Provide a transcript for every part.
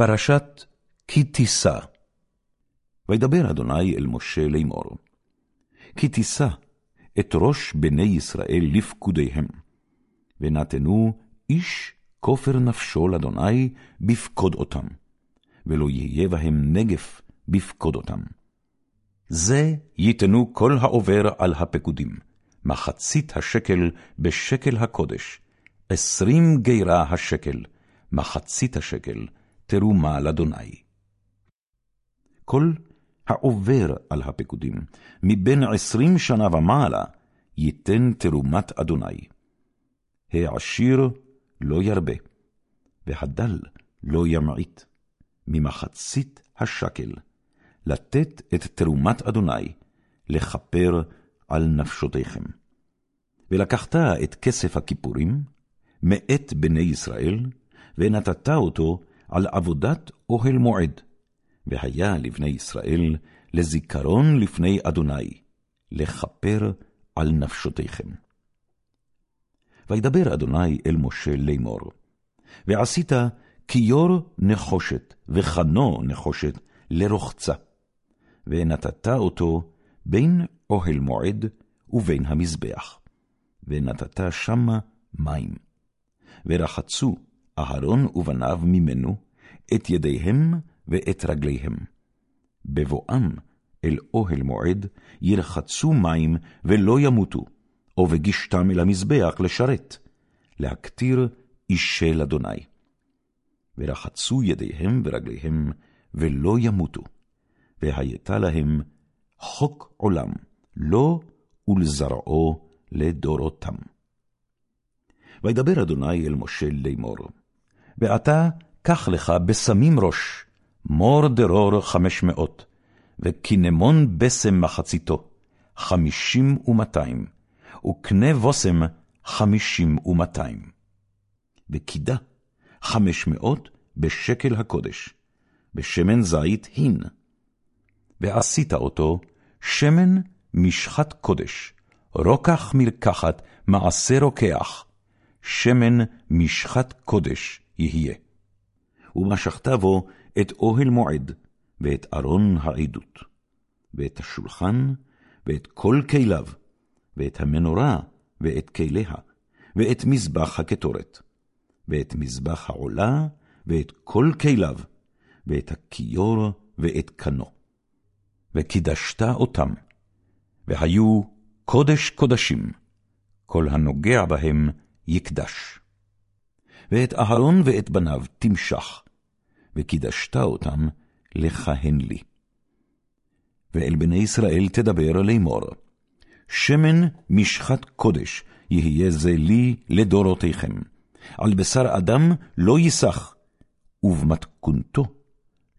פרשת כי תישא. וידבר אדוני אל משה לאמור, כי תישא את ראש בני ישראל לפקודיהם, ונתנו איש כופר נפשו לאדוני בפקוד אותם, ולא יהיה בהם נגף בפקוד אותם. זה ייתנו כל העובר על הפקודים, מחצית השקל בשקל הקודש, עשרים גירה השקל, מחצית השקל, תרומה לאדוני. כל העובר על הפקודים, מבין עשרים שנה ומעלה, ייתן תרומת אדוני. העשיר לא ירבה, והדל לא ימעיט, ממחצית השקל, לתת את תרומת אדוני, לכפר על נפשותיכם. ולקחת את כסף הכיפורים, מאת בני ישראל, ונתת אותו על עבודת אוהל מועד, והיה לבני ישראל לזיכרון לפני אדוני, לכפר על נפשותיכם. וידבר אדוני אל משה לאמור, ועשית כיור נחושת, וחנו נחושת, לרוחצה, ונתת אותו בין אוהל מועד ובין המזבח, ונתת שמה מים. ורחצו אהרון ובניו ממנו את ידיהם ואת רגליהם. בבואם אל אוהל מועד ירחצו מים ולא ימותו, או בגישתם אל המזבח לשרת, להקטיר אישי אדוני. ורחצו ידיהם ורגליהם ולא ימותו, והייתה להם חוק עולם, לו ולזרעו לדורותם. וידבר אדוני אל משה לאמור, ועתה קח לך בסמים ראש, מור דרור חמש מאות, וקינמון בסם מחציתו, חמישים ומאתיים, וקנה בושם חמישים ומאתיים. וקידה חמש מאות בשקל הקודש, בשמן זית הין. ועשית אותו שמן משחת קודש, רוקח מרקחת מעשה רוקח, שמן משחת קודש יהיה. ומשכת בו את אוהל מועד, ואת ארון העדות, ואת השולחן, ואת כל כליו, ואת המנורה, ואת כליה, ואת מזבח הקטורת, ואת מזבח העולה, ואת כל כליו, ואת הכיור, ואת קנו. וקידשת אותם, והיו קודש קודשים, כל הנוגע בהם יקדש. ואת אהרון ואת בניו תמשך, וקידשת אותם לכהן לי. ואל בני ישראל תדבר לאמור, שמן משחת קודש יהיה זה לי לדורותיכם, על בשר אדם לא ייסח, ובמתכונתו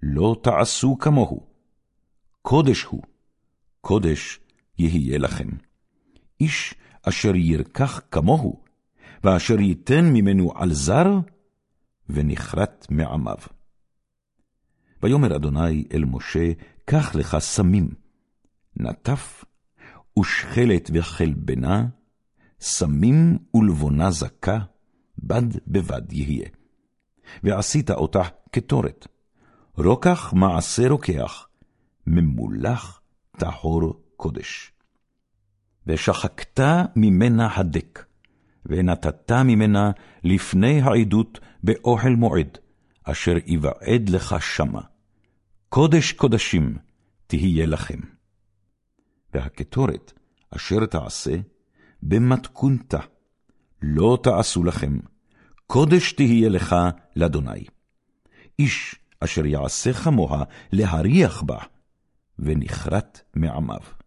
לא תעשו כמוהו. קודש הוא, קודש יהיה לכם. איש אשר ירקח כמוהו, ואשר ייתן ממנו על זר, ונכרת מעמיו. ויאמר אדוני אל משה, קח לך סמים, נטף, ושכלת וחלבנה, סמים ולבונה זכה, בד בבד יהיה. ועשית אותה קטורת, רוקח מעשה רוקח, ממולח טהור קודש. ושחקת ממנה הדק, ונתת ממנה לפני העדות באוהל מועד, אשר יבעד לך שמה. קודש קודשים תהיה לכם. והקטורת אשר תעשה, במתכונתה, לא תעשו לכם, קודש תהיה לך לאדוני. איש אשר יעשה כמוה להריח בה, ונכרת מעמיו.